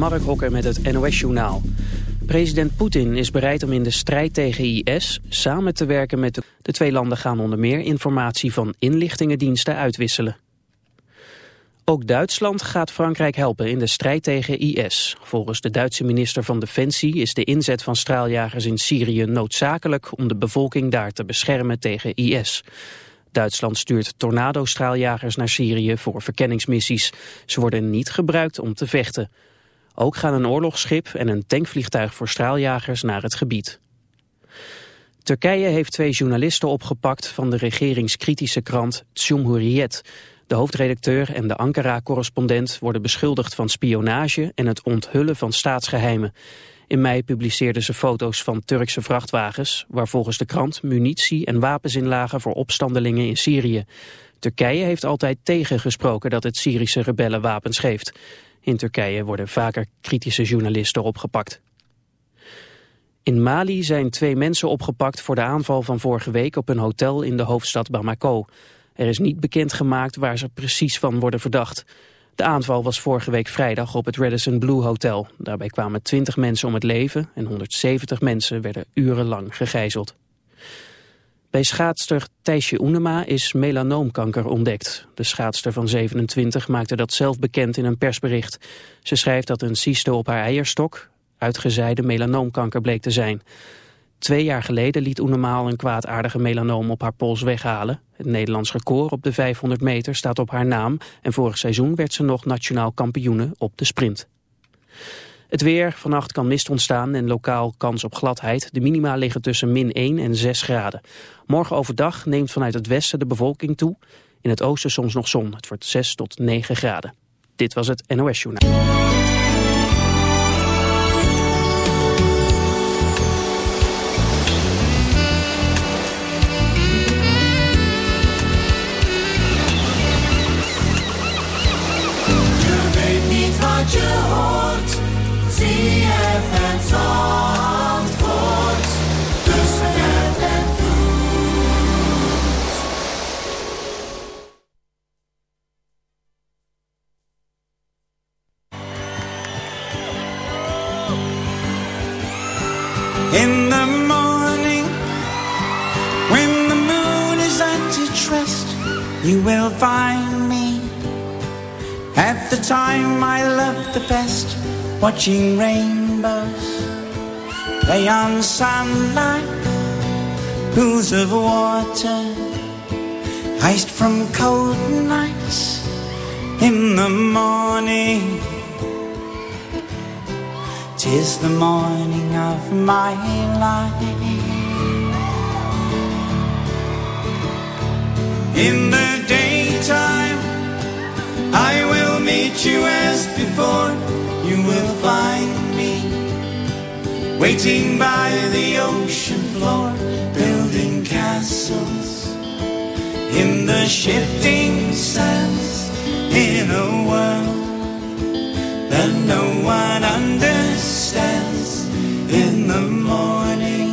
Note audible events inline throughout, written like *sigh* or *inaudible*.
Mark Hokker met het NOS-journaal. President Poetin is bereid om in de strijd tegen IS samen te werken met de... De twee landen gaan onder meer informatie van inlichtingendiensten uitwisselen. Ook Duitsland gaat Frankrijk helpen in de strijd tegen IS. Volgens de Duitse minister van Defensie is de inzet van straaljagers in Syrië noodzakelijk om de bevolking daar te beschermen tegen IS. Duitsland stuurt tornado-straaljagers naar Syrië voor verkenningsmissies. Ze worden niet gebruikt om te vechten. Ook gaan een oorlogsschip en een tankvliegtuig voor straaljagers naar het gebied. Turkije heeft twee journalisten opgepakt van de regeringskritische krant Cumhuriyet. De hoofdredacteur en de Ankara-correspondent worden beschuldigd van spionage en het onthullen van staatsgeheimen. In mei publiceerden ze foto's van Turkse vrachtwagens... waar volgens de krant munitie en wapens in lagen voor opstandelingen in Syrië. Turkije heeft altijd tegengesproken dat het Syrische rebellen wapens geeft. In Turkije worden vaker kritische journalisten opgepakt. In Mali zijn twee mensen opgepakt voor de aanval van vorige week op een hotel in de hoofdstad Bamako. Er is niet bekend gemaakt waar ze precies van worden verdacht. De aanval was vorige week vrijdag op het Radisson Blue Hotel. Daarbij kwamen 20 mensen om het leven en 170 mensen werden urenlang gegijzeld. Bij schaatster Thijsje Oenema is melanoomkanker ontdekt. De schaatster van 27 maakte dat zelf bekend in een persbericht. Ze schrijft dat een cyste op haar eierstok uitgezaaide melanoomkanker bleek te zijn. Twee jaar geleden liet Oenemaal een kwaadaardige melanoom op haar pols weghalen. Het Nederlands record op de 500 meter staat op haar naam... en vorig seizoen werd ze nog nationaal kampioene op de sprint. Het weer, vannacht kan mist ontstaan en lokaal kans op gladheid. De minima liggen tussen min 1 en 6 graden. Morgen overdag neemt vanuit het westen de bevolking toe. In het oosten soms nog zon. Het wordt 6 tot 9 graden. Dit was het NOS Journaal. The time I love the best, watching rainbows play on sunlight, pools of water, iced from cold nights. In the morning, tis the morning of my life. In the daytime, I will meet you as before. You will find me waiting by the ocean floor, building castles in the shifting sands in a world that no one understands in the morning.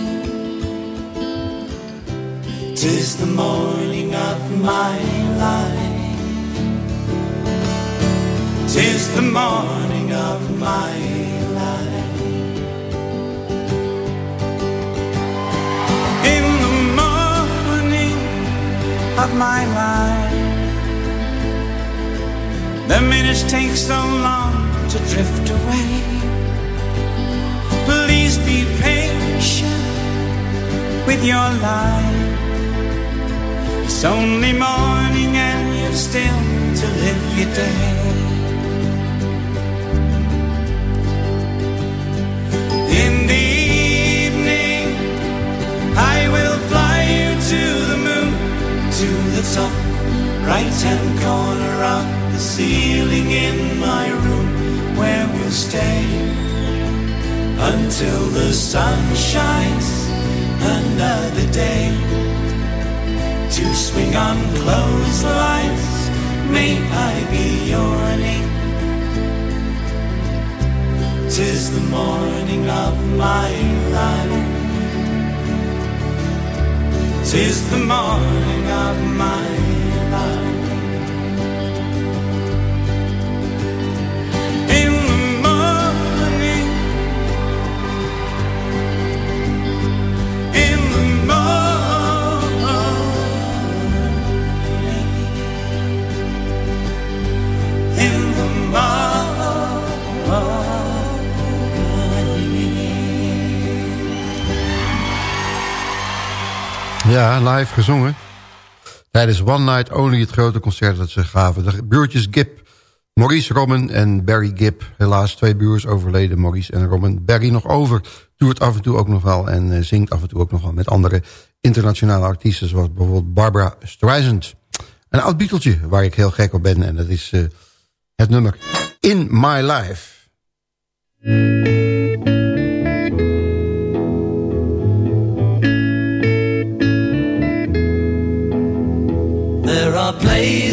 Tis the morning of my life. Tis the morning of my life. In the morning of my life. The minutes take so long to drift away. Please be patient with your life. It's only morning and you've still to live your day. Right hand corner of the ceiling in my room where we'll stay until the sun shines another day to swing on clotheslines. May I be yawning tis the morning of my life. Tis the morning of my life Ja, live gezongen. Tijdens One Night Only, het grote concert dat ze gaven. De buurtjes Gip, Maurice Robin en Barry Gip. Helaas twee buurs overleden, Maurice en Robin. Barry nog over, toert af en toe ook nog wel... en uh, zingt af en toe ook nog wel met andere internationale artiesten... zoals bijvoorbeeld Barbara Streisand. Een oud Beatletje waar ik heel gek op ben. En dat is uh, het nummer In My Life. place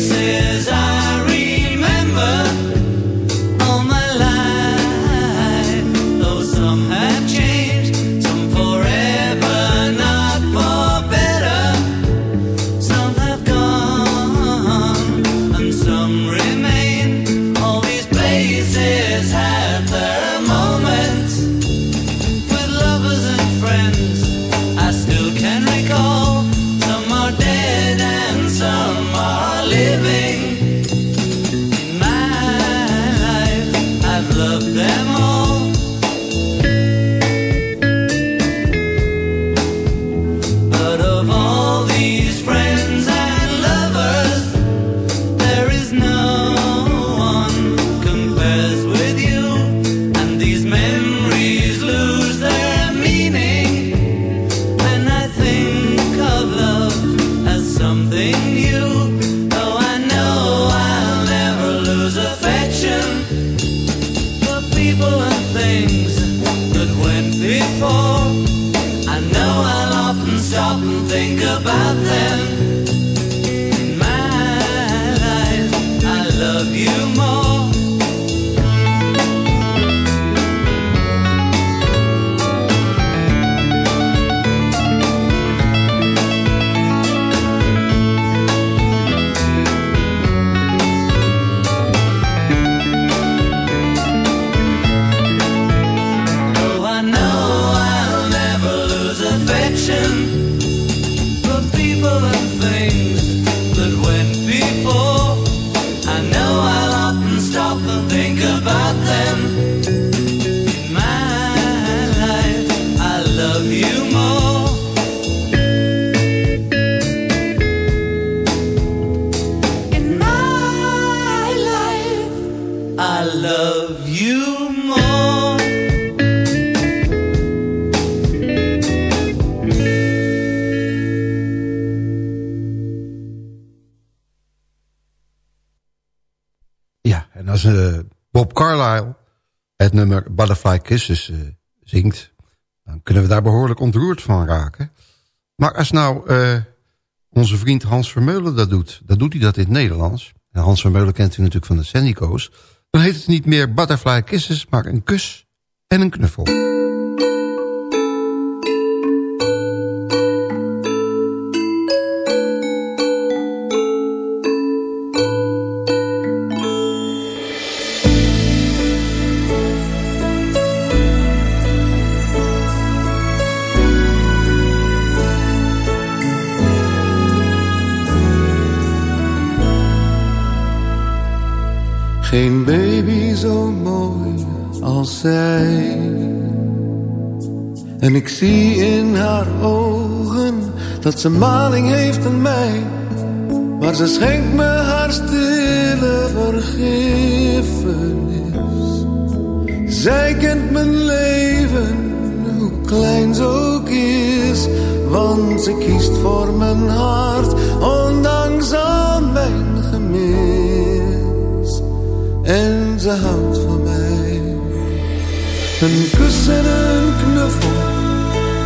nummer Butterfly Kisses uh, zingt... dan kunnen we daar behoorlijk ontroerd van raken. Maar als nou uh, onze vriend Hans Vermeulen dat doet... dan doet hij dat in het Nederlands. En Hans Vermeulen kent u natuurlijk van de Sandico's. Dan heet het niet meer Butterfly Kisses, maar een kus en een knuffel. En ik zie in haar ogen dat ze maling heeft aan mij. Maar ze schenkt me haar stille vergiffenis. Zij kent mijn leven, hoe klein ze ook is. Want ze kiest voor mijn hart, ondanks al mijn gemis. En ze houdt van mij. Een kus en een knuffel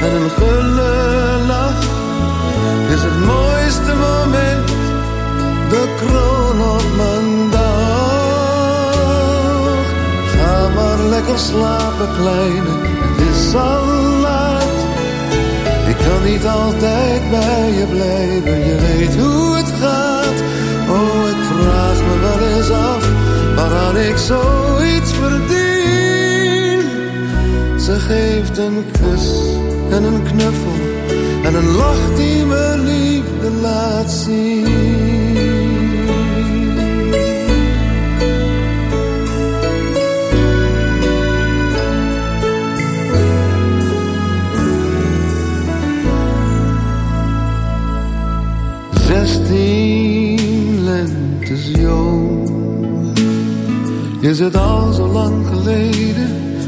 en een gulle lach is het mooiste moment, de kroon op mijn dag. Ga maar lekker slapen, kleine, het is al laat. Ik kan niet altijd bij je blijven, je weet hoe het gaat. Oh, ik vraag me wel eens af, waaraan ik zoiets verdien. Ze geeft een kus en een knuffel en een lach die me liefde laat zien. Zestien lentes jong, is het al zo lang geleden?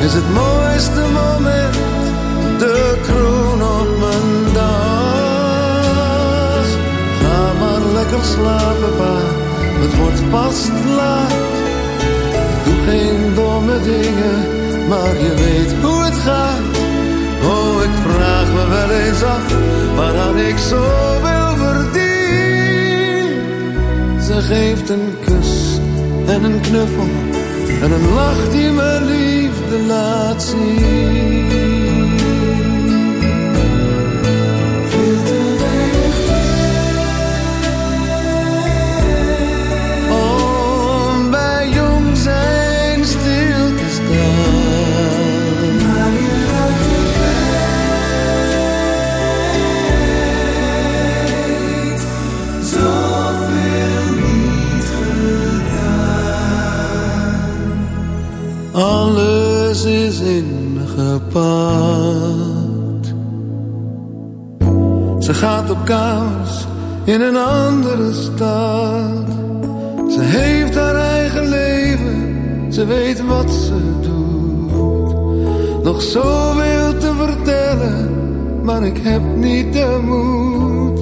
Is het mooiste moment, de kroon op mijn dag. Ga maar lekker slapen pa, het wordt vast laat. Doe geen domme dingen, maar je weet hoe het gaat. Oh, ik vraag me wel eens af, waaraan ik zoveel verdien. Ze geeft een kus en een knuffel en een lach die me liefde laat zien. Gaat op kamers in een andere stad. Ze heeft haar eigen leven, ze weet wat ze doet. Nog zoveel te vertellen, maar ik heb niet de moed.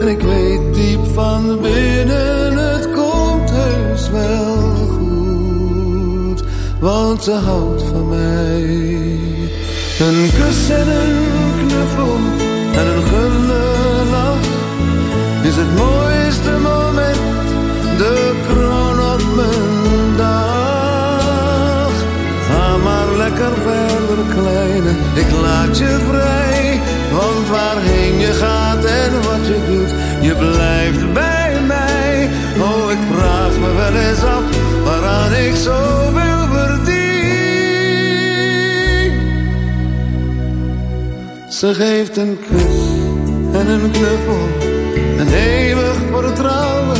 En ik weet diep van binnen, het komt heus wel goed. Want ze houdt van mij. Een kus en een knuffel en een gulle lach. Is het mooiste moment, de kroon op mijn dag. Ga maar lekker verder, kleine, ik laat je vrij. Want waarheen je gaat en wat je doet, je blijft bij mij. Oh, ik vraag me wel eens af, waaraan ik zoveel verdien. Ze geeft een kus en een knuffel, een eeuwig vertrouwen.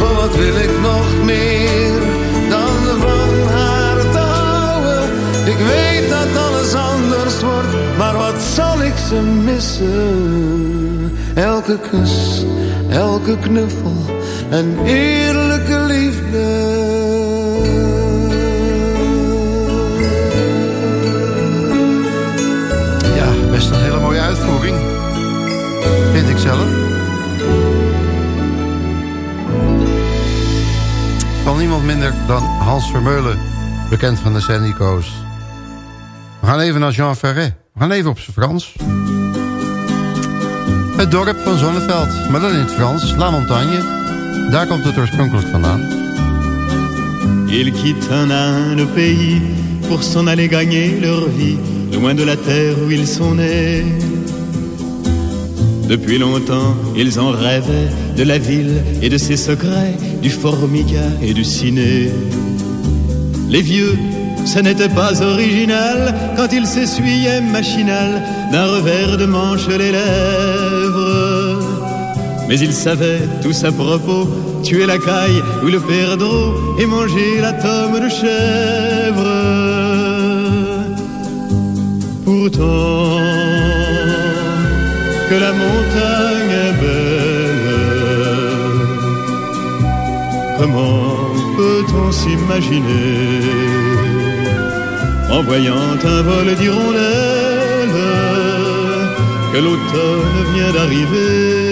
Oh, wat wil ik nog meer dan van haar te houden? Ik weet dat alles anders wordt, maar wat zal ik ze missen? Elke kus, elke knuffel en eerlijke liefde. Ik. Van niemand minder dan Hans Vermeulen, bekend van de Sandy. We gaan even naar Jean Ferret. We gaan even op zijn Frans. Het dorp van Zonneveld, maar dan in het Frans, La Montagne. Daar komt het oorspronkelijk vandaan. Un à un le pays pour s'en aller gagner leur vie, loin de la terre où ils sont nés. Depuis longtemps, ils en rêvaient de la ville et de ses secrets, du formica et du ciné. Les vieux, ce n'était pas original quand ils s'essuyaient machinal d'un revers de manche les lèvres. Mais ils savaient tous à propos tuer la caille ou le perdreau et manger la tome de chèvre. Pourtant, que la montagne est belle, comment peut-on s'imaginer en voyant un vol d'hirondelles que l'automne vient d'arriver?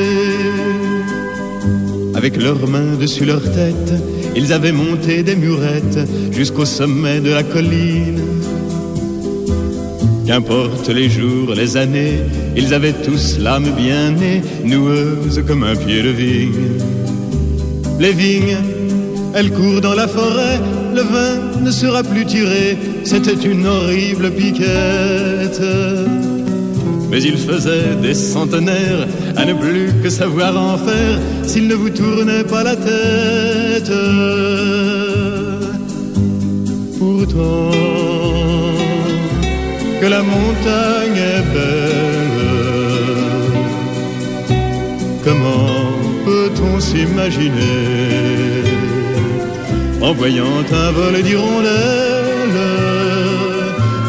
Avec leurs mains dessus leur tête, ils avaient monté des murettes jusqu'au sommet de la colline. Qu'importe les jours, les années, ils avaient tous l'âme bien née, noueuse comme un pied de vigne. Les vignes, elles courent dans la forêt, le vin ne sera plus tiré, c'était une horrible piquette. Mais il faisait des centenaires à ne plus que savoir en faire s'il ne vous tournait pas la tête. Pourtant, que la montagne est belle, comment peut-on s'imaginer en voyant un vol d'hirondelles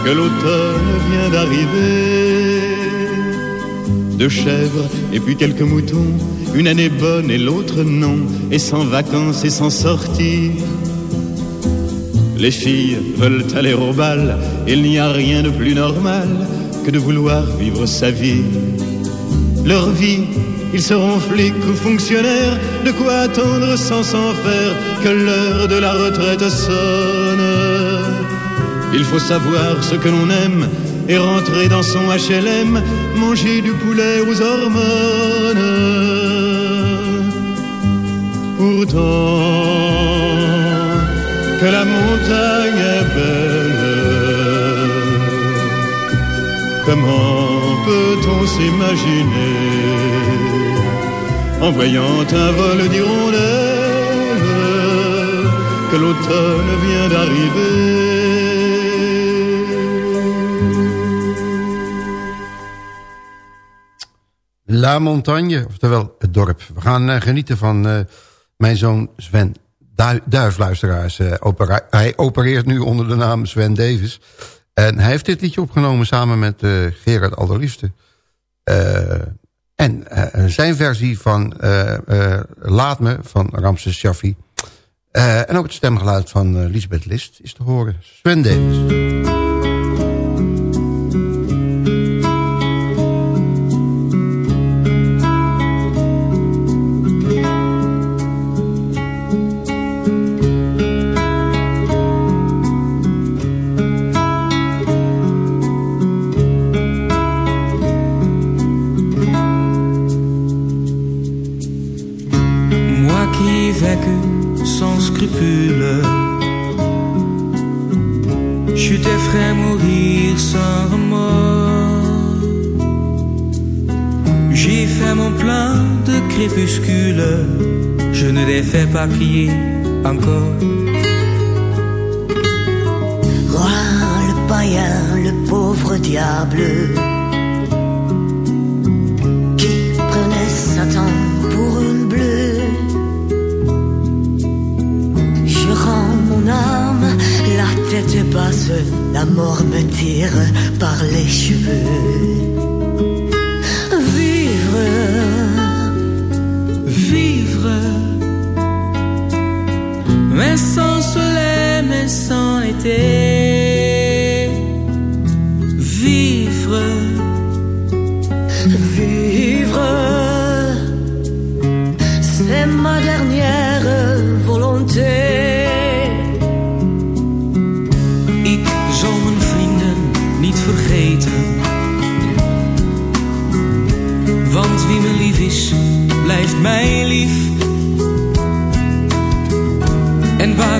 que l'automne vient d'arriver? De chèvres et puis quelques moutons, une année bonne et l'autre non, et sans vacances et sans sortir. Les filles veulent aller au bal, il n'y a rien de plus normal que de vouloir vivre sa vie. Leur vie, ils seront flics ou fonctionnaires, de quoi attendre sans s'en faire que l'heure de la retraite sonne. Il faut savoir ce que l'on aime et rentrer dans son HLM, manger du poulet aux hormones. Pourtant, que la montagne est belle, comment peut-on s'imaginer en voyant un vol d'hirondelles que l'automne vient d'arriver? La Montagne, oftewel het dorp. We gaan uh, genieten van uh, mijn zoon Sven Duifluisteraars. Uh, hij opereert nu onder de naam Sven Davis. En hij heeft dit liedje opgenomen samen met Gerard Alderliefste. en zijn versie van Laat Me van Ramses Shaffi. en ook het stemgeluid van Lisbeth List is te horen. Sven Davis.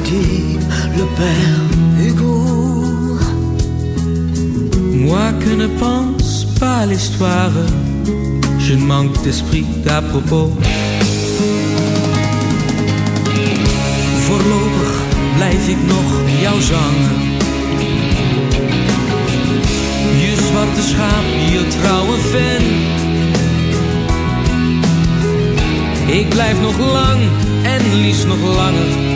Qu'a le père Hugo. Moi que ne pense pas l'histoire, je manque d'esprit d'à propos. Voorlopig blijf ik nog jou zangen. Je zwarte schaap, je trouwe fan. Ik blijf nog lang en liefst nog langer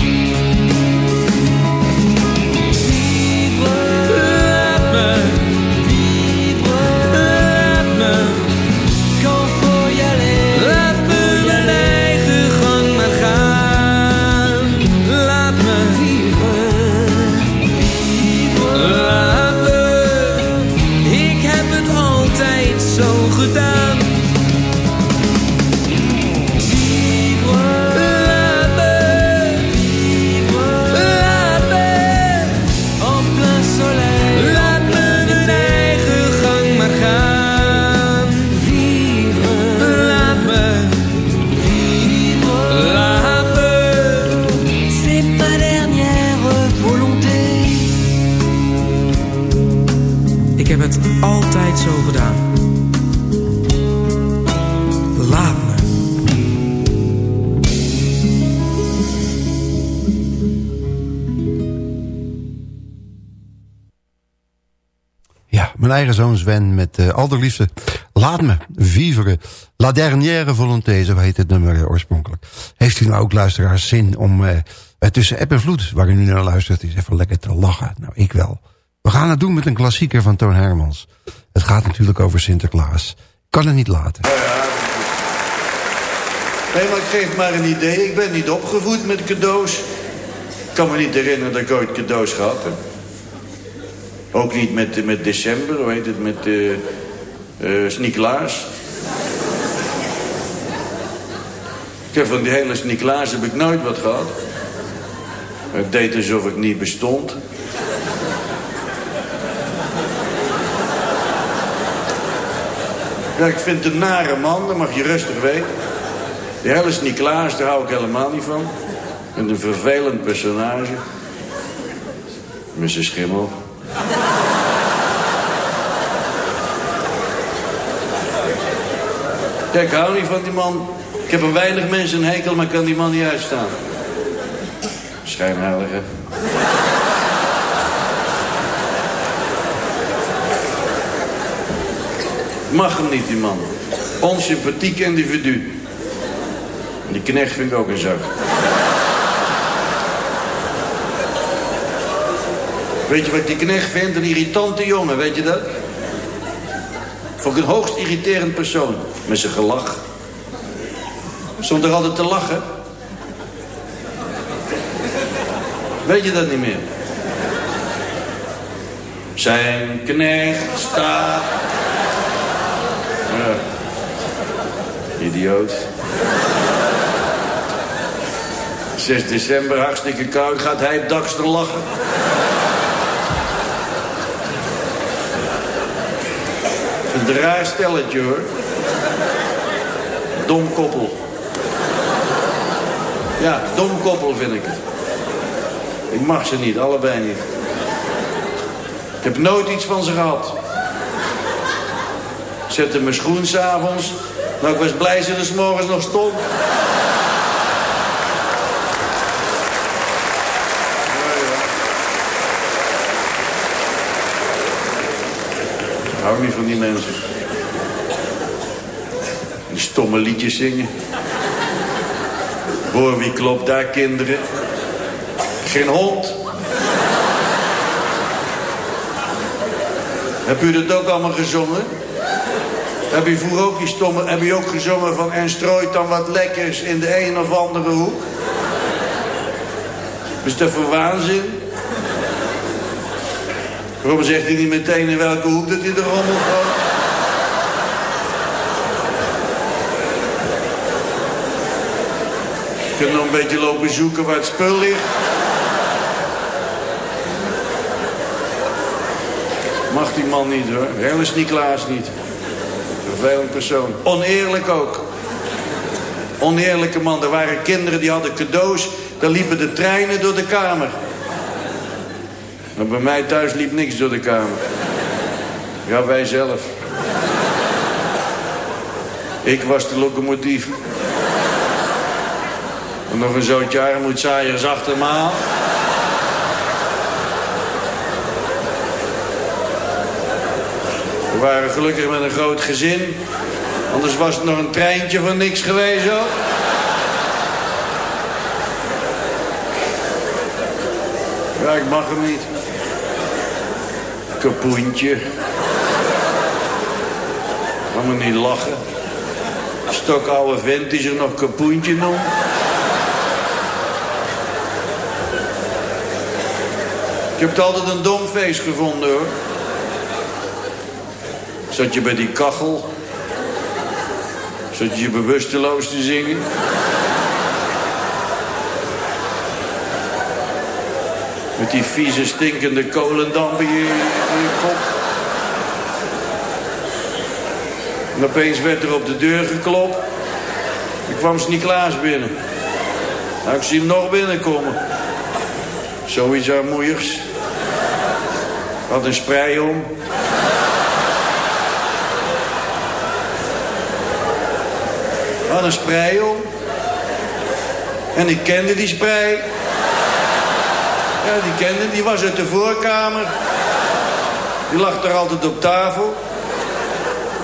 Sven met uh, allerliefste Laat me vivre. La dernière volonté, zo heet het nummer uh, oorspronkelijk. Heeft u nou ook luisteraars zin om uh, tussen app en vloed, waar u nu naar luistert, is even lekker te lachen? Nou, ik wel. We gaan het doen met een klassieker van Toon Hermans. Het gaat natuurlijk over Sinterklaas. Kan het niet laten. Nee, maar ik geef maar een idee. Ik ben niet opgevoed met cadeaus. Ik kan me niet herinneren dat ik ooit cadeaus gehad heb. Ook niet met, met december, hoe heet het, met uh, uh. Ik heb van die hele Sniklaas heb ik nooit wat gehad. Ik deed alsof ik niet bestond. Ja, ik vind het een nare man, dat mag je rustig weten. Die hele Sniklaas, daar hou ik helemaal niet van. En een vervelend personage. Zijn schimmel. Kijk, ik hou niet van die man. Ik heb een weinig mensen een hekel, maar kan die man niet uitstaan. Schijnheilige. Mag hem niet, die man. Onsympathiek individu. Die knecht vind ik ook een zak. Weet je wat die knecht vindt? Een irritante jongen, weet je dat? Vond ik een hoogst irriterend persoon. Met zijn gelach. Stond er altijd te lachen. Weet je dat niet meer? Zijn knecht staat... Ja. Idioot. 6 december, hartstikke koud, gaat hij op dakster lachen. Een raar stelletje hoor. Dom koppel. Ja, dom koppel vind ik het. Ik mag ze niet, allebei niet. Ik heb nooit iets van ze gehad. Ik zette mijn schoen s'avonds. Nou, ik was blij ze er s morgens nog stond. Hou niet van die mensen. Die stomme liedjes zingen. Hoor wie klopt daar, kinderen? Geen hond. Heb u dat ook allemaal gezongen? Heb u vroeger ook die stomme... Heb u ook gezongen van... En strooit dan wat lekkers in de een of andere hoek? Is dat voor waanzin? Waarom zegt hij niet meteen in welke hoek dat hij de rommel gooit? Je kunt nog een beetje lopen zoeken waar het spul ligt. Mag die man niet hoor. Hele Niklaas niet. Vervelend persoon. Oneerlijk ook. Oneerlijke man. Er waren kinderen die hadden cadeaus. Daar liepen de treinen door de kamer. Maar bij mij thuis liep niks door de kamer. Ja, wij zelf. Ik was de locomotief. En nog een zootje armoedzaaiers achter me aan. We waren gelukkig met een groot gezin. Anders was het nog een treintje van niks geweest hoor. Ja, ik mag hem niet. Kapoentje. Ga me niet lachen. Stokoude vent die zich nog kapoentje noemt. Ik heb het altijd een dom feest gevonden, hoor. Zat je bij die kachel. Zat je je bewusteloos te zingen. Met die vieze, stinkende kolendamp in je, in je kop. En opeens werd er op de deur geklopt. Ik kwam Sint-Niklaas binnen. Nou, ik zie hem nog binnenkomen. Zoiets armoeigs. Had een sprei om. Had een sprei om. En ik kende die sprei. Ja, die kende, die was uit de voorkamer. Die lag er altijd op tafel.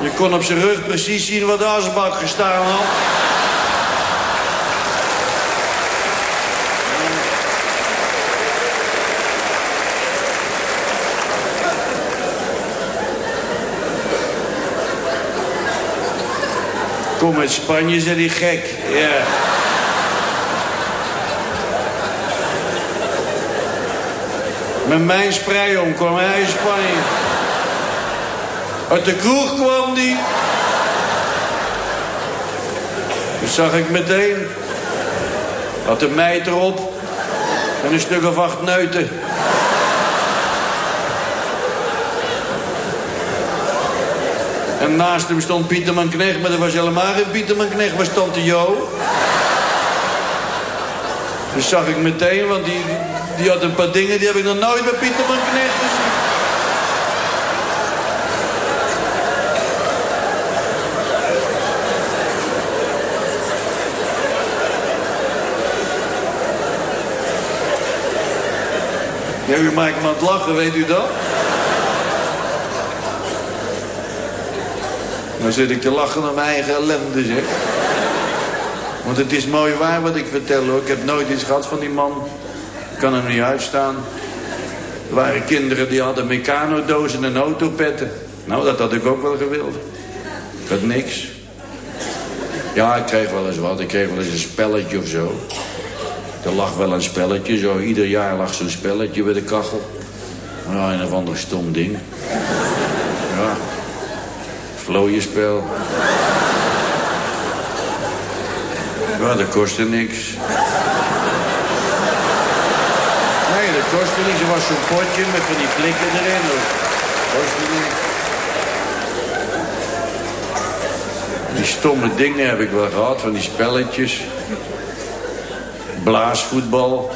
Je kon op zijn rug precies zien wat de asbak gestaan had. Kom uit Spanje, zei die gek. Ja. Met mijn sprei om kwam hij in Spanje. Uit de kroeg kwam die. Dat zag ik meteen. Had een meid erop. En een stuk of acht neuten. En naast hem stond Pieterman Knecht, maar dat was helemaal geen Pieterman Knecht, was tante Jo. Dus zag ik meteen, want die, die, had een paar dingen, die heb ik nog nooit bij Pieterman Knecht gezien. Ja, maakt me aan het lachen, weet u dat? Dan zit ik te lachen om mijn eigen ellende, zeg. Want het is mooi waar wat ik vertel, hoor. Ik heb nooit iets gehad van die man. Kan hem niet uitstaan. Er waren kinderen die hadden mecanodozen en autopetten. Nou, dat had ik ook wel gewild. Ik had niks. Ja, ik kreeg wel eens wat. Ik kreeg wel eens een spelletje of zo. Er lag wel een spelletje, zo ieder jaar lag zo'n spelletje bij de kachel. Ja, een of ander stom ding. Ja, vlooienspel. Ja, dat kostte niks. Niks. Er was zo'n potje met van die flikken erin. Niks. Die stomme dingen heb ik wel gehad, van die spelletjes. Blaasvoetbal.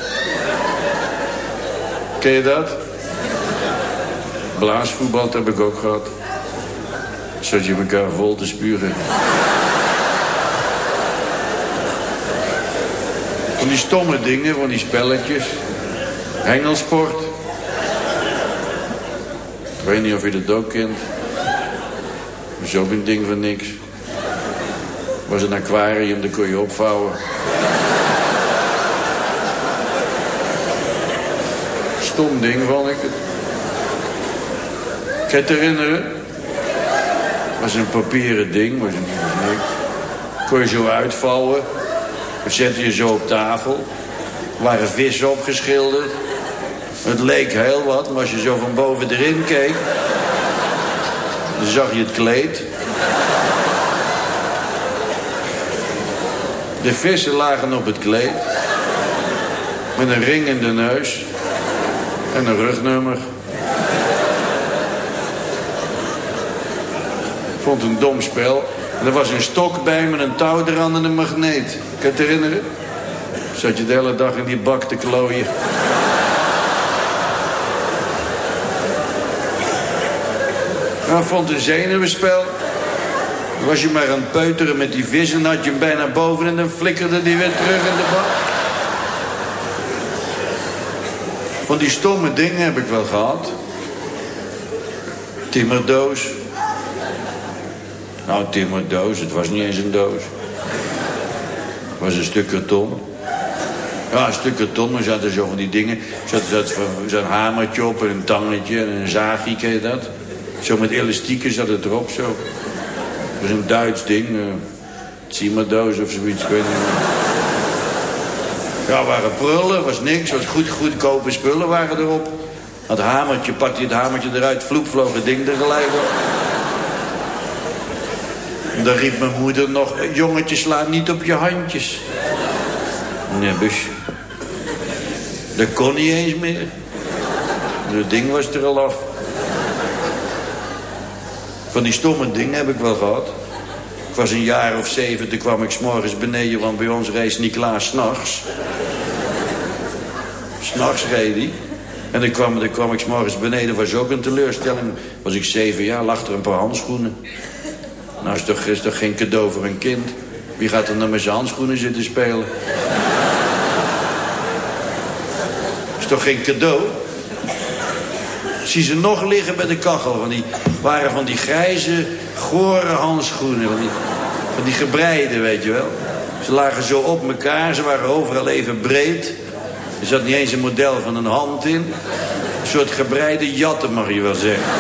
Ken je dat? Blaasvoetbal heb ik ook gehad. Zat je elkaar vol te spuren. Van die stomme dingen, van die spelletjes. Hengelsport. Ik weet niet of je dat ook kent. Is ook een ding van niks. was een aquarium, dat kon je opvouwen. Stom ding vond ik het. Kan je het herinneren? was een papieren ding. Was een, kon je zo uitvouwen. Dan zette je zo op tafel. Er waren vissen opgeschilderd. Het leek heel wat, maar als je zo van boven erin keek... dan zag je het kleed. De vissen lagen op het kleed. Met een ring in de neus. En een rugnummer. Vond een dom spel. En er was een stok bij met een touw eraan en een magneet. Kan je het herinneren? Zat je de hele dag in die bak te klooien. Ik vond een zenuwenspel. Was je maar aan het peuteren met die vis en had je hem bijna boven en dan flikkerde die weer terug in de bak. Van die stomme dingen heb ik wel gehad. Timmerdoos. Nou, timmerdoos, het was niet eens een doos. Het was een stuk karton. Ja, een stuk karton, maar zaten zo van die dingen. Zat, zat zo'n hamertje op en een tangetje en een zaagje, ken je dat? Zo met elastieken zat het erop, zo. Dat een Duits ding. Uh, of zoiets, ik weet niet Ja, waren prullen, was niks. Was goed, goedkope spullen waren erop. Het hamertje, pakte hij het hamertje eruit, vloep, vloog het ding er gelijk op. Dan riep mijn moeder nog, jongetje, sla niet op je handjes. Nebbus. Dat kon niet eens meer. Het ding was er al af. Van die stomme dingen heb ik wel gehad. Ik was een jaar of zeven, toen kwam ik s'morgens beneden... want bij ons reed niet klaar s'nachts. S'nachts reed hij. En dan kwam, dan kwam ik s'morgens beneden, was ook een teleurstelling. Was ik zeven jaar, lag er een paar handschoenen. Nou is toch, is toch geen cadeau voor een kind? Wie gaat er dan met zijn handschoenen zitten spelen? Is toch geen cadeau? Zie ze nog liggen bij de kachel. Van die, waren van die grijze, gore handschoenen. Van die, van die gebreide, weet je wel. Ze lagen zo op elkaar. Ze waren overal even breed. Er zat niet eens een model van een hand in. Een soort gebreide jatten, mag je wel zeggen.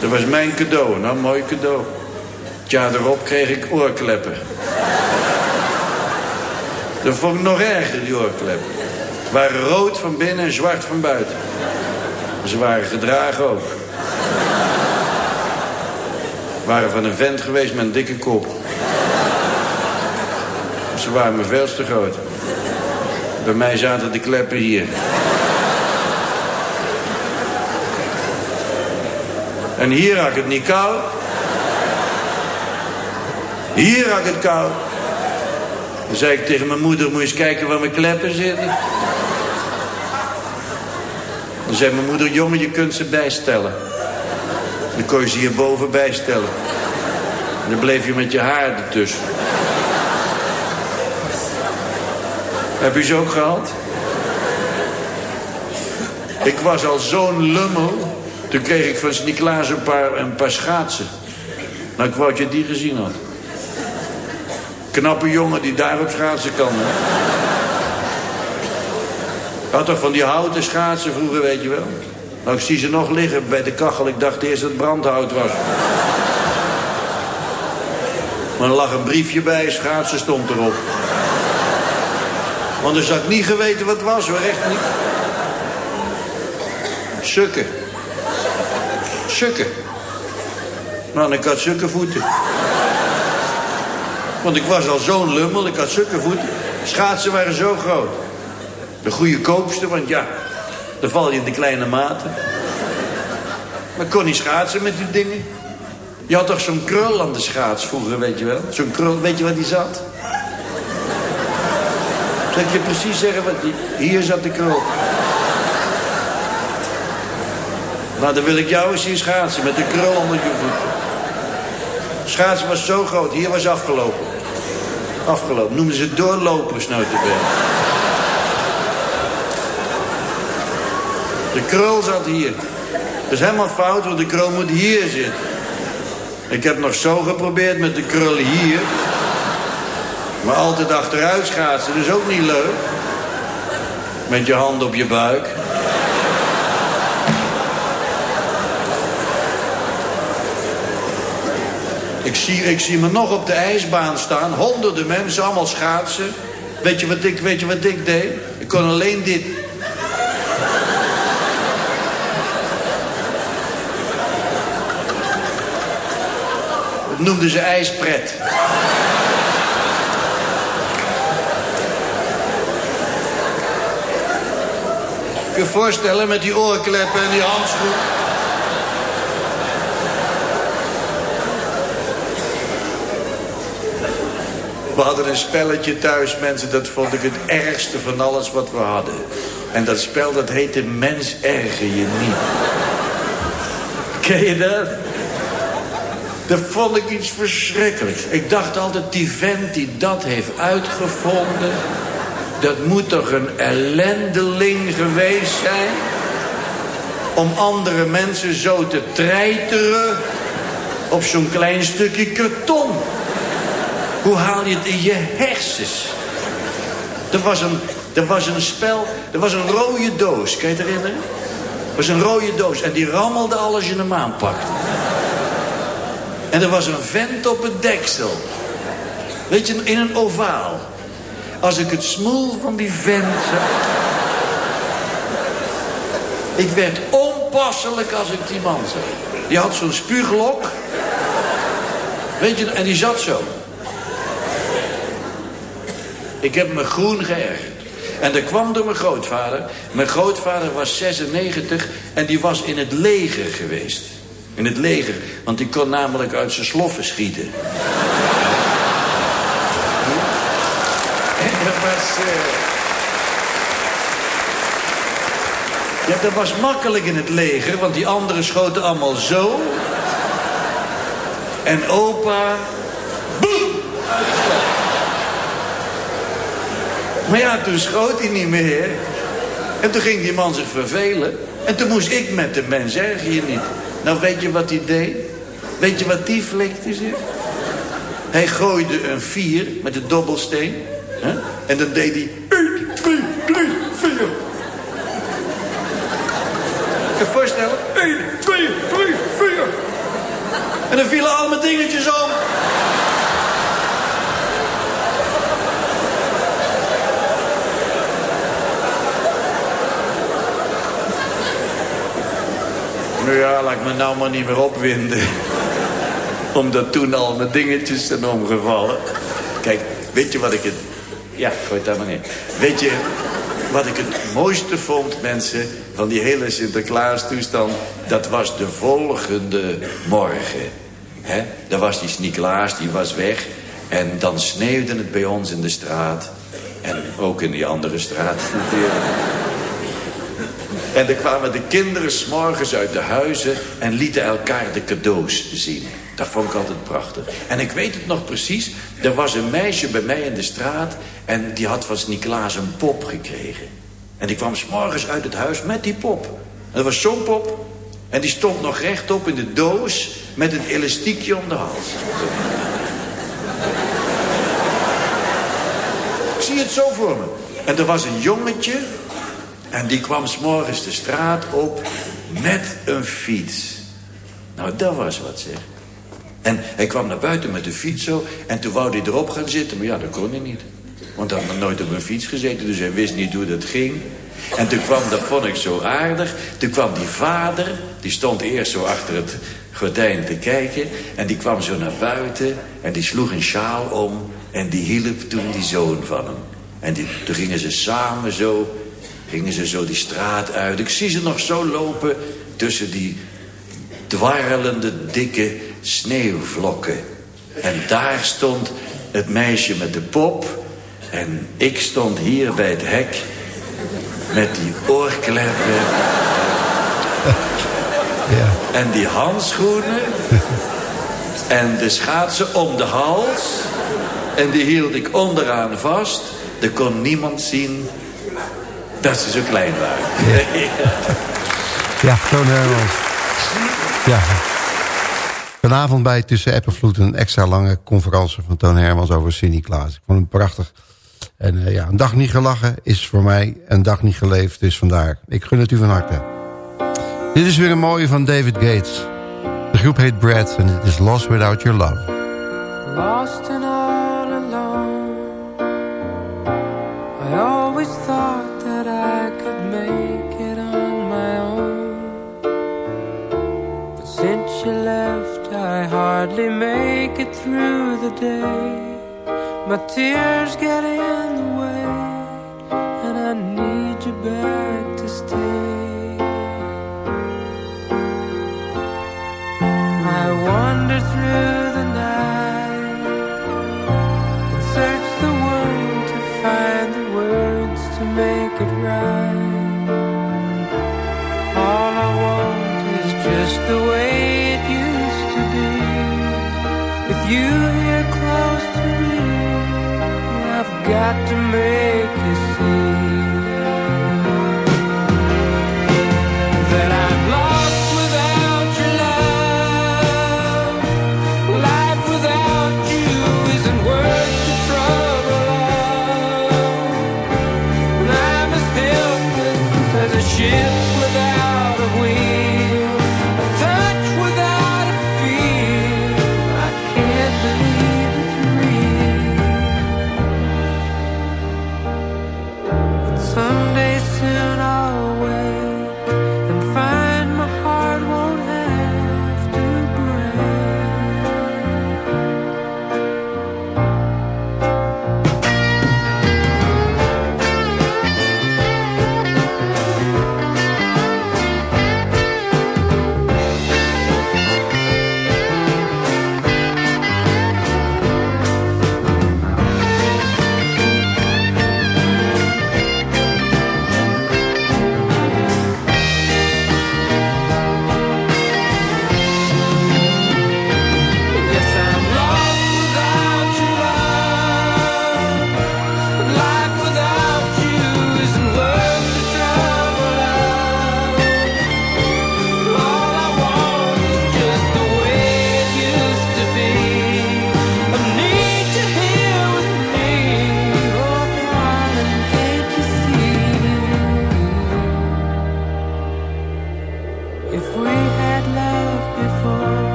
Dat was mijn cadeau. Nou, mooi cadeau. Het jaar erop kreeg ik oorkleppen. Dat vond ik nog erger, die oorkleppen. Waren rood van binnen en zwart van buiten. Ze waren gedragen ook. Waren van een vent geweest met een dikke kop. Ze waren me veel te groot. Bij mij zaten de kleppen hier. En hier had ik het niet koud. Hier had ik het koud. Dan zei ik tegen mijn moeder, moet je eens kijken waar mijn kleppen zitten. Dan zei mijn moeder, jongen, je kunt ze bijstellen. Dan kon je ze hierboven bijstellen. En dan bleef je met je haar ertussen. Heb je ze ook gehad? Ik was al zo'n lummel. Toen kreeg ik van Sint-Niklaas een paar, een paar schaatsen. Nou, ik wou dat je die gezien had. Knappe jongen die daarop schaatsen kan? Had toch van die houten schaatsen vroeger, weet je wel? Nou, ik zie ze nog liggen bij de kachel. Ik dacht eerst dat het brandhout was. Maar er lag een briefje bij, schaatsen stond erop. Want dan zat ik niet geweten wat het was, hoor, echt niet. Sukken. Sukken. Nou, ik had sukke voeten. Want ik was al zo'n lummel, ik had sukke voeten. Schaatsen waren zo groot. De goede koopste, want ja, dan val je in de kleine maten. Maar kon niet schaatsen met die dingen. Je had toch zo'n krul aan de schaats vroeger, weet je wel? Zo'n krul, weet je waar die zat? Zal ik je precies zeggen wat die... Hier zat de krul. Nou, dan wil ik jou eens zien schaatsen met de krul onder je voeten. Schaatsen was zo groot, hier was afgelopen. Afgelopen. Noemden ze doorlopers, notabene. De krul zat hier. Dat is helemaal fout, want de krul moet hier zitten. Ik heb nog zo geprobeerd met de krul hier. Maar altijd achteruit schaatsen, dat is ook niet leuk. Met je hand op je buik. Ik zie, ik zie me nog op de ijsbaan staan. Honderden mensen, allemaal schaatsen. Weet je wat ik, weet je wat ik deed? Ik kon alleen dit. Dat noemden ze ijspret. Je je voorstellen met die oorkleppen en die handschoen. We hadden een spelletje thuis, mensen. Dat vond ik het ergste van alles wat we hadden. En dat spel, dat heette Mens erger je niet. Ken je dat? Dat vond ik iets verschrikkelijks. Ik dacht altijd, die vent die dat heeft uitgevonden... dat moet toch een ellendeling geweest zijn... om andere mensen zo te treiteren... op zo'n klein stukje karton. Hoe haal je het in je hersens? Er was een, er was een spel, er was een rode doos, kan je het herinneren? Er was een rode doos en die rammelde al als je hem aanpakte. En er was een vent op het deksel. Weet je, in een ovaal. Als ik het smoel van die vent Ik werd onpasselijk als ik die man zag. Die had zo'n spuuglok. Weet je, en die zat zo. Ik heb me groen geërgerd. En dat kwam door mijn grootvader. Mijn grootvader was 96 en die was in het leger geweest. In het leger, want die kon namelijk uit zijn sloffen schieten. En dat was... Uh... Ja, dat was makkelijk in het leger, want die anderen schoten allemaal zo. En opa... Boem! Maar ja, toen schoot hij niet meer. En toen ging die man zich vervelen. En toen moest ik met de mens erg hier niet. Nou, weet je wat hij deed? Weet je wat die flikte zich? Hij gooide een vier met de dobbelsteen. Hè? En dan deed hij... 1, 2, 3, 4. Kan je voorstellen? 1, 2, 3, 4. En dan vielen al mijn dingetjes om. Ja, laat ik me nou maar niet meer opwinden. Omdat toen al mijn dingetjes zijn omgevallen. Kijk, weet je wat ik het... Ja, gooi daar maar neer. Weet je wat ik het mooiste vond, mensen... van die hele Sinterklaas-toestand? Dat was de volgende morgen. He? Daar was die Sint-Niklaas, die was weg. En dan sneeuwde het bij ons in de straat. En ook in die andere straat. En er kwamen de kinderen s'morgens uit de huizen... en lieten elkaar de cadeaus zien. Dat vond ik altijd prachtig. En ik weet het nog precies. Er was een meisje bij mij in de straat... en die had van Niklaas een pop gekregen. En die kwam s'morgens uit het huis met die pop. En dat was zo'n pop. En die stond nog rechtop in de doos... met een elastiekje om de hals. ik *laughs* zie het zo voor me. En er was een jongetje en die kwam s'morgens de straat op met een fiets. Nou, dat was wat zeg. En hij kwam naar buiten met de fiets zo. En toen wou hij erop gaan zitten. Maar ja, dat kon hij niet. Want hij had nog nooit op een fiets gezeten. Dus hij wist niet hoe dat ging. En toen kwam, dat vond ik zo aardig. Toen kwam die vader. Die stond eerst zo achter het gordijn te kijken. En die kwam zo naar buiten. En die sloeg een sjaal om. En die hielp toen die zoon van hem. En die, toen gingen ze samen zo gingen ze zo die straat uit. Ik zie ze nog zo lopen tussen die dwarrelende, dikke sneeuwvlokken. En daar stond het meisje met de pop. En ik stond hier bij het hek met die oorkleppen. *laughs* Ja. En die handschoenen. En de schaatsen om de hals. En die hield ik onderaan vast. Er kon niemand zien dat ze zo klein waren. Ja, ja Toon Hermans. Ja. Vanavond bij Tussen Eppenvloed een extra lange conferentie van Toon Hermans over Cindy Klaas. Ik vond het prachtig. En uh, ja, een dag niet gelachen is voor mij een dag niet geleefd. Dus vandaar, ik gun het u van harte. Dit is weer een mooie van David Gates. De groep heet Brad en het is Lost Without Your Love. Lost and hardly make it through the day. My tears get in the way, and I need you back to stay. I wander through the night and search the world to find the words to make it right. Got to make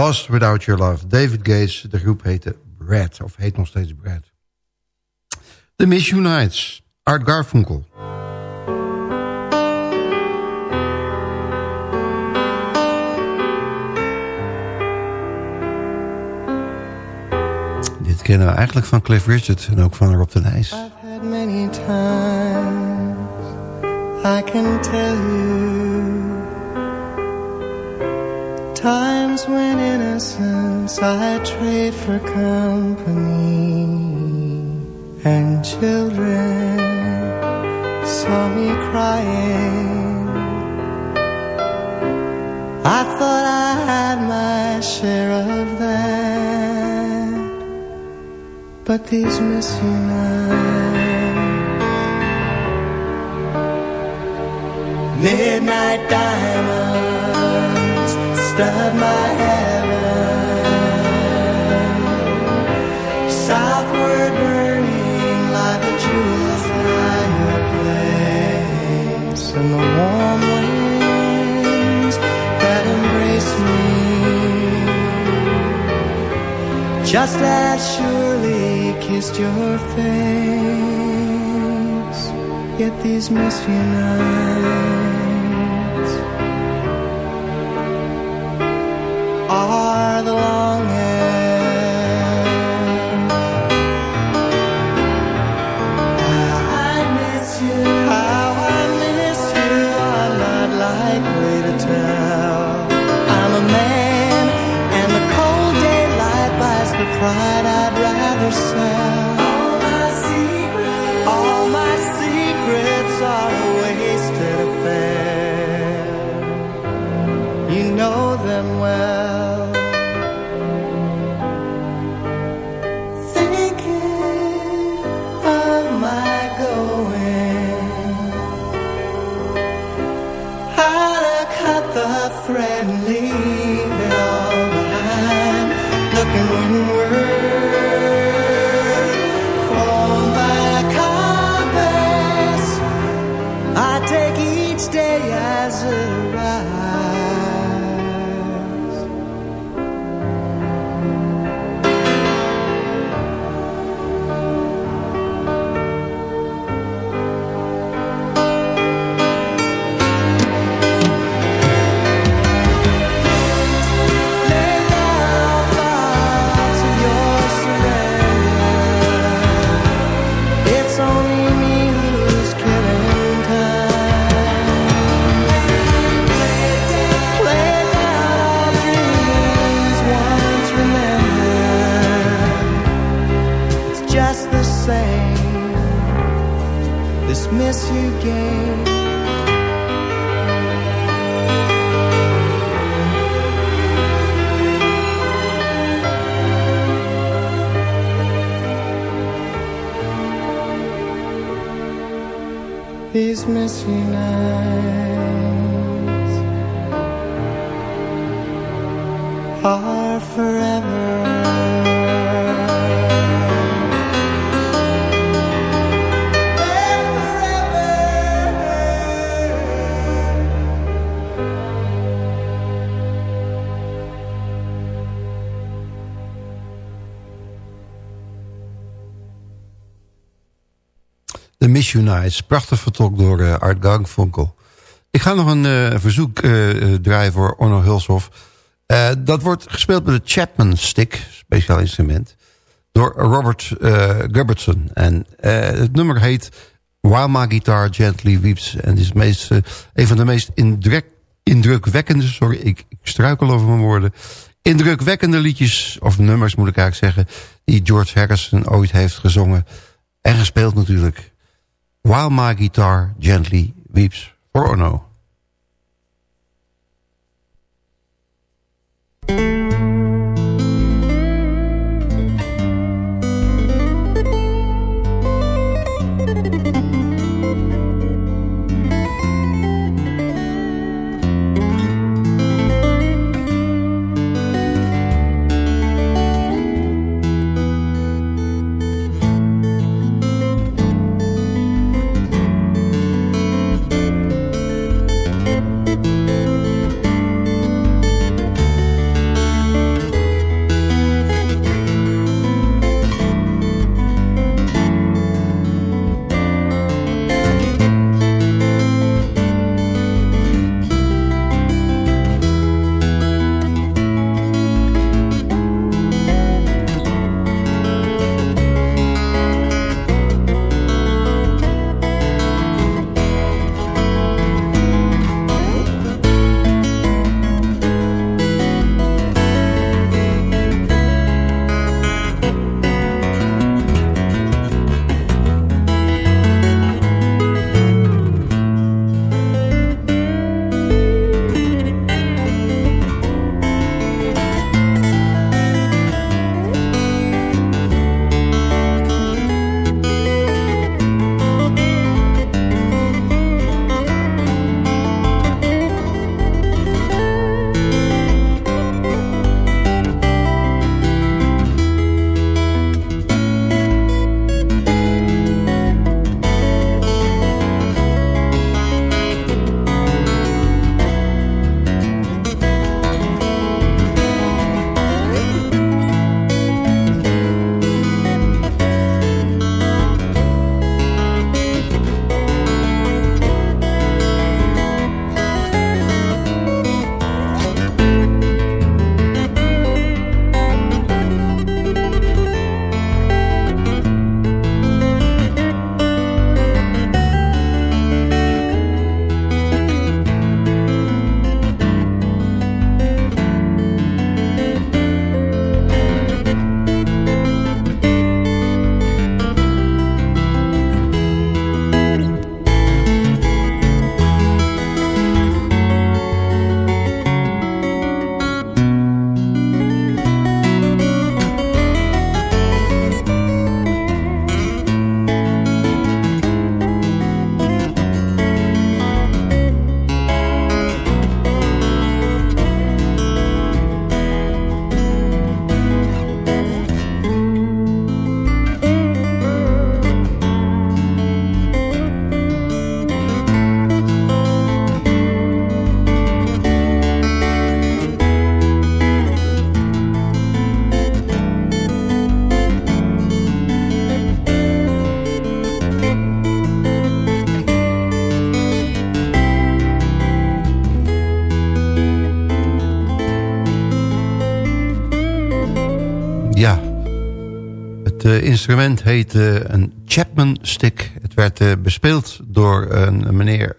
Lost Without Your Love. David Gates, de groep heette Brad, of heet nog steeds Brad. The Miss Unites, Art Garfunkel. Dit kennen we eigenlijk van Cliff Richard en ook van Rob de Nijs. I've had many times I can tell you Times when innocence I trade for company And children saw me crying. I thought I had my share of that But these miss you Midnight diamonds stud my heaven. Southward burning like a jewel fireplace. And the warm winds that embrace me. Just as surely kissed your face. Yet these misty nights the longest You Nights. Prachtig vertolkt door eh, Art Garfunkel. Ik ga nog een eh, verzoek eh, draaien voor Orno Hulshoff. Dat wordt gespeeld met de Chapman Stick, speciaal instrument. Door Robert Gubbertson. En het nummer heet While My Guitar Gently Weeps. En is een van de meest indruk, indrukwekkende... Sorry, ik, ik struikel over mijn woorden. Indrukwekkende liedjes, of nummers moet ik eigenlijk zeggen... die George Harrison ooit heeft gezongen. En gespeeld natuurlijk. While My Guitar Gently Weeps. Voor Orno. Instrument heet uh, een Chapman stick. Het werd uh, bespeeld door een meneer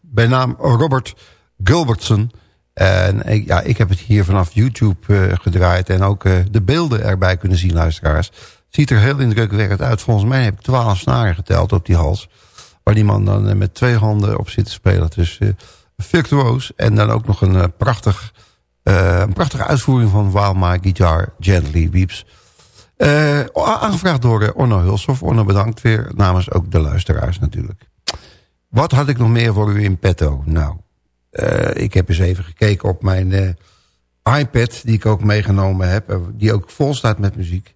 bij naam Robert Gilbertson. En ik, ja, ik heb het hier vanaf YouTube gedraaid en ook de beelden erbij kunnen zien, luisteraars. Ziet er heel indrukwekkend uit. Volgens mij heb ik twaalf snaren geteld op die hals. Waar die man dan met twee handen op zit te spelen. Dus virtuoos. En dan ook nog een prachtig uh, een prachtige uitvoering van While My Guitar Gently Weeps. Uh, aangevraagd door uh, Orno Hulshoff. Orno bedankt weer namens ook de luisteraars natuurlijk. Wat had ik nog meer voor u in petto? Nou, ik heb eens even gekeken op mijn iPad... die ik ook meegenomen heb. die ook vol staat met muziek.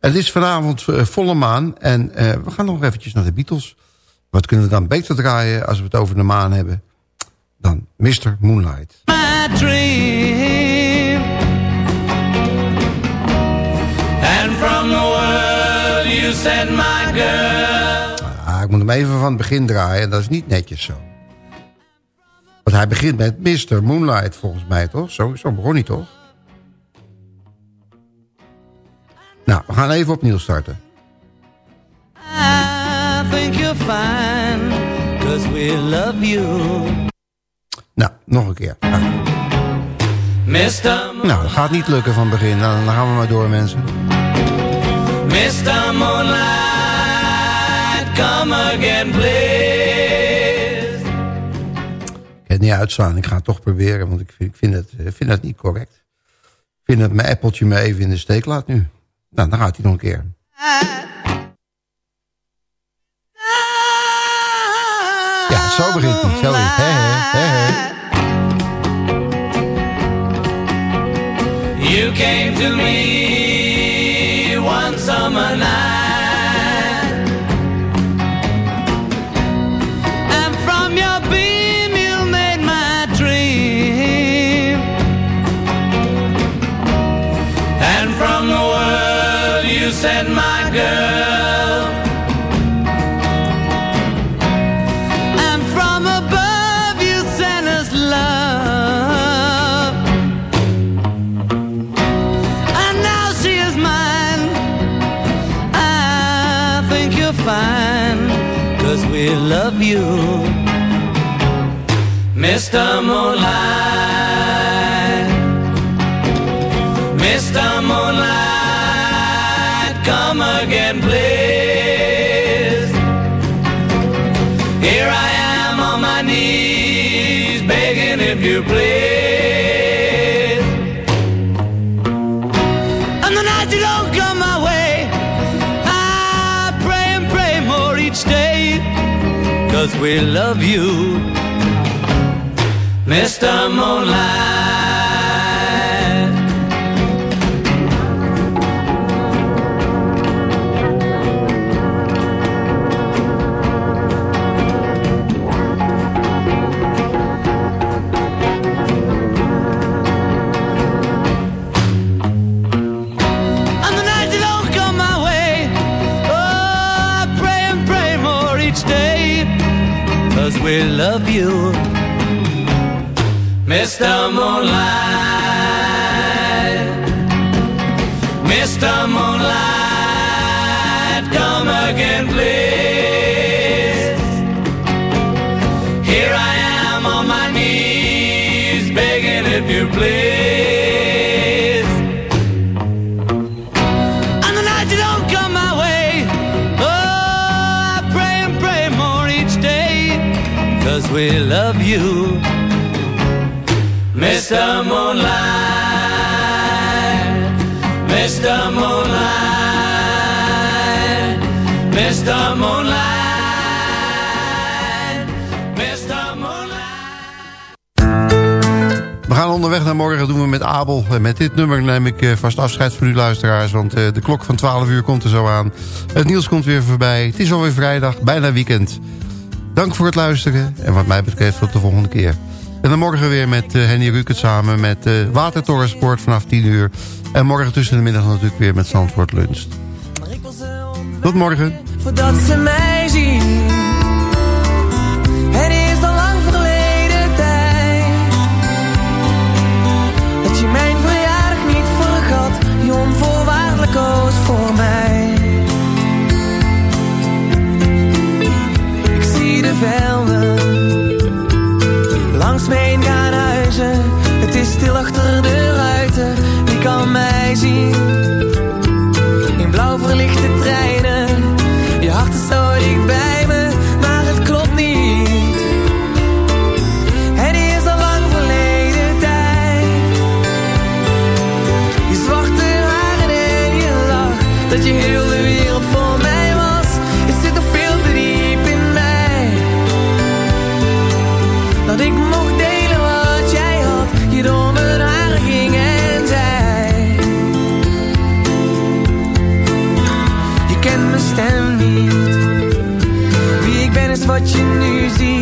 Het is vanavond volle maan. En we gaan nog eventjes naar de Beatles. Wat kunnen we dan beter draaien als we het over de maan hebben... dan Mr. Moonlight. My dream you my girl ah, Ik moet hem even van het begin draaien. Dat is niet netjes zo. Want hij begint met Mr. Moonlight volgens mij, toch? Zo, zo begon hij toch? Nou, we gaan even opnieuw starten. I think you're fine Cause we love you Nou, nog een keer. Nou, Mr. nou dat gaat niet lukken van het begin. Nou, dan gaan we maar door, mensen. Mr. Moonlight, come again, please. Ik kan het niet uitslaan. Ik ga het toch proberen, want ik vind, ik vind, het, ik vind het niet correct. Ik vind dat mijn appeltje me even in de steek laat nu. Nou, dan gaat hij nog een keer. Ja, zo begint hij. Zo is het. He, he, he, You came to me summer night we love you Mr. Mr. Moonlight Mr. Moonlight Mr. We gaan onderweg naar morgen, doen we met Abel. En met dit nummer neem ik eh, vast afscheid van u luisteraars. Want eh, de klok van 12 uur komt er zo aan. Het nieuws komt weer voorbij. Het is alweer vrijdag, bijna weekend. Dank voor het luisteren. En wat mij betreft tot de volgende keer. En dan morgen weer met uh, Henny Rukert samen met eh, uh, Watertorensport vanaf 10 uur. En morgen tussen de middag natuurlijk weer met Zandvoort Lunch. Tot morgen. Voordat ze mij zien. Het is al lang verleden tijd. Dat je mijn verjaardag niet vergat. Je onvoorwaardelijk koos voor mij. Ik zie de velden. Langs me heen gaan huizen, het is stil achter de ruiten. Wie kan mij zien? In blauw verlichte treinen. such New Zealand.